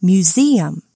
museum.